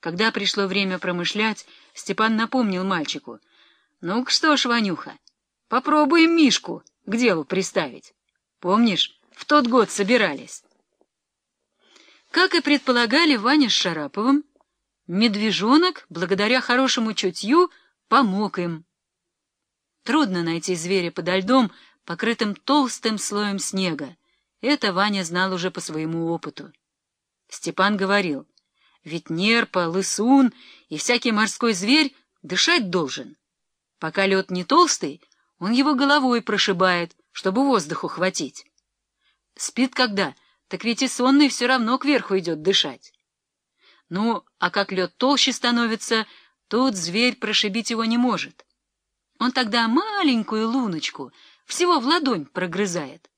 Когда пришло время промышлять, Степан напомнил мальчику. — Ну-ка что ж, Ванюха, попробуем Мишку к делу приставить. Помнишь, в тот год собирались? Как и предполагали Ваня с Шараповым, медвежонок, благодаря хорошему чутью, помог им. Трудно найти зверя подо льдом, покрытым толстым слоем снега. Это Ваня знал уже по своему опыту. Степан говорил, ведь нерпа, лысун и всякий морской зверь дышать должен. Пока лед не толстый, он его головой прошибает, чтобы воздуху хватить. Спит когда, так ведь и сонный все равно кверху идет дышать. Ну, а как лед толще становится, тут зверь прошибить его не может. Он тогда маленькую луночку всего в ладонь прогрызает.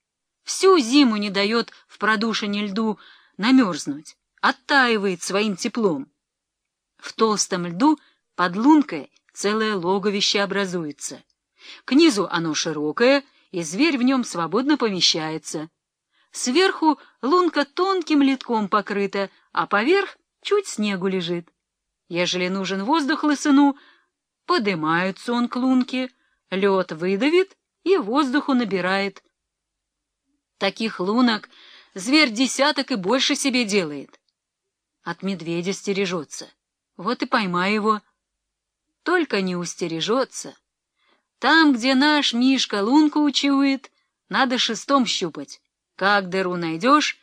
Всю зиму не дает в продушине льду намерзнуть, оттаивает своим теплом. В толстом льду под лункой целое логовище образуется. К низу оно широкое, и зверь в нем свободно помещается. Сверху лунка тонким литком покрыта, а поверх чуть снегу лежит. Ежели нужен воздух лысыну, подымается он к лунке, лед выдавит и воздуху набирает. Таких лунок зверь десяток и больше себе делает. От медведя стережется. Вот и поймай его. Только не устережется. Там, где наш Мишка лунку учует, надо шестом щупать. Как дыру найдешь,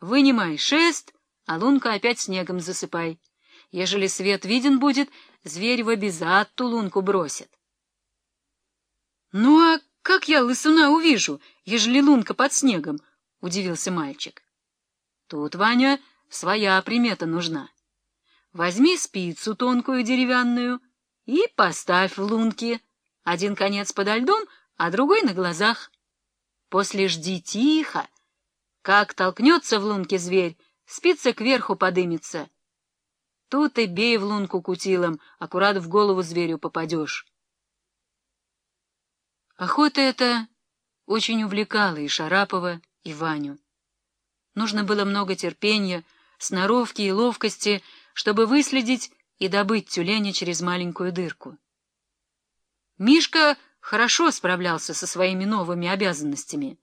вынимай шест, а лунку опять снегом засыпай. Ежели свет виден будет, зверь в обязат ту лунку бросит. — Ну а как я лысуна увижу, ежели лунка под снегом? — удивился мальчик. — Тут, Ваня, своя примета нужна. Возьми спицу тонкую деревянную и поставь в лунки. Один конец подо льдом, а другой на глазах. После жди тихо. Как толкнется в лунке зверь, спица кверху подымется. Тут и бей в лунку кутилом, аккурат в голову зверю попадешь. Охота эта очень увлекала и Шарапова, и Ваню. Нужно было много терпения, сноровки и ловкости, чтобы выследить и добыть тюленя через маленькую дырку. Мишка хорошо справлялся со своими новыми обязанностями.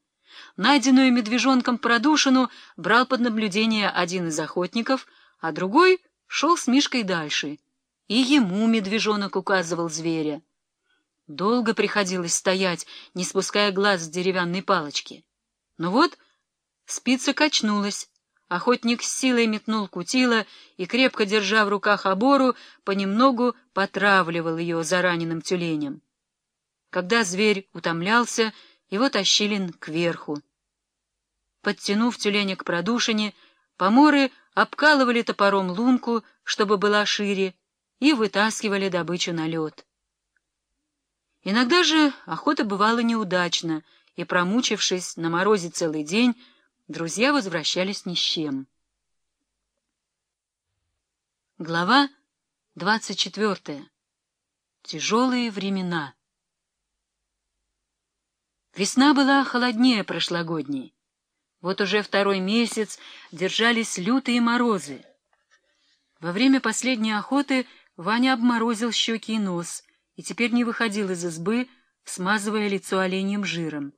Найденную медвежонком продушину брал под наблюдение один из охотников, а другой шел с Мишкой дальше, и ему медвежонок указывал зверя. Долго приходилось стоять, не спуская глаз с деревянной палочки. Но вот спица качнулась, охотник с силой метнул кутила и, крепко держа в руках обору, понемногу потравливал ее зараненным тюленем. Когда зверь утомлялся, его тащили кверху. Подтянув тюленя к продушине, поморы обкалывали топором лунку, чтобы была шире, и вытаскивали добычу на лед. Иногда же охота бывала неудачна, и, промучившись на морозе целый день, друзья возвращались ни с чем. Глава двадцать четвертая. Тяжелые времена. Весна была холоднее прошлогодней. Вот уже второй месяц держались лютые морозы. Во время последней охоты Ваня обморозил щеки и нос и теперь не выходил из избы, смазывая лицо оленьим жиром.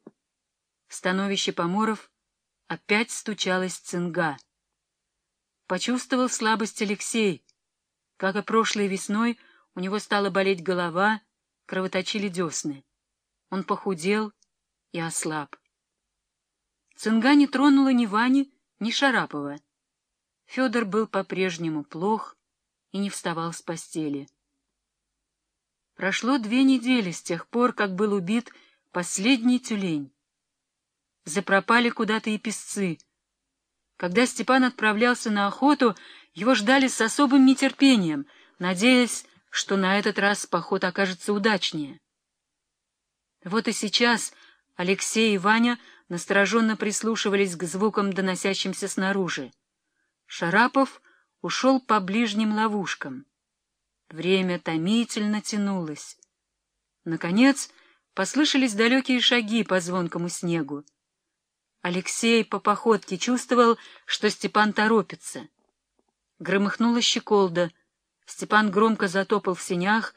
Становище поморов опять стучалась цинга. Почувствовал слабость Алексей. Как и прошлой весной, у него стала болеть голова, кровоточили десны. Он похудел, и ослаб. Цинга не тронула ни Вани, ни Шарапова. Федор был по-прежнему плох и не вставал с постели. Прошло две недели с тех пор, как был убит последний тюлень. Запропали куда-то и песцы. Когда Степан отправлялся на охоту, его ждали с особым нетерпением, надеясь, что на этот раз поход окажется удачнее. Вот и сейчас Алексей и Ваня настороженно прислушивались к звукам, доносящимся снаружи. Шарапов ушел по ближним ловушкам. Время томительно тянулось. Наконец послышались далекие шаги по звонкому снегу. Алексей по походке чувствовал, что Степан торопится. Громыхнула щеколда. Степан громко затопал в сенях,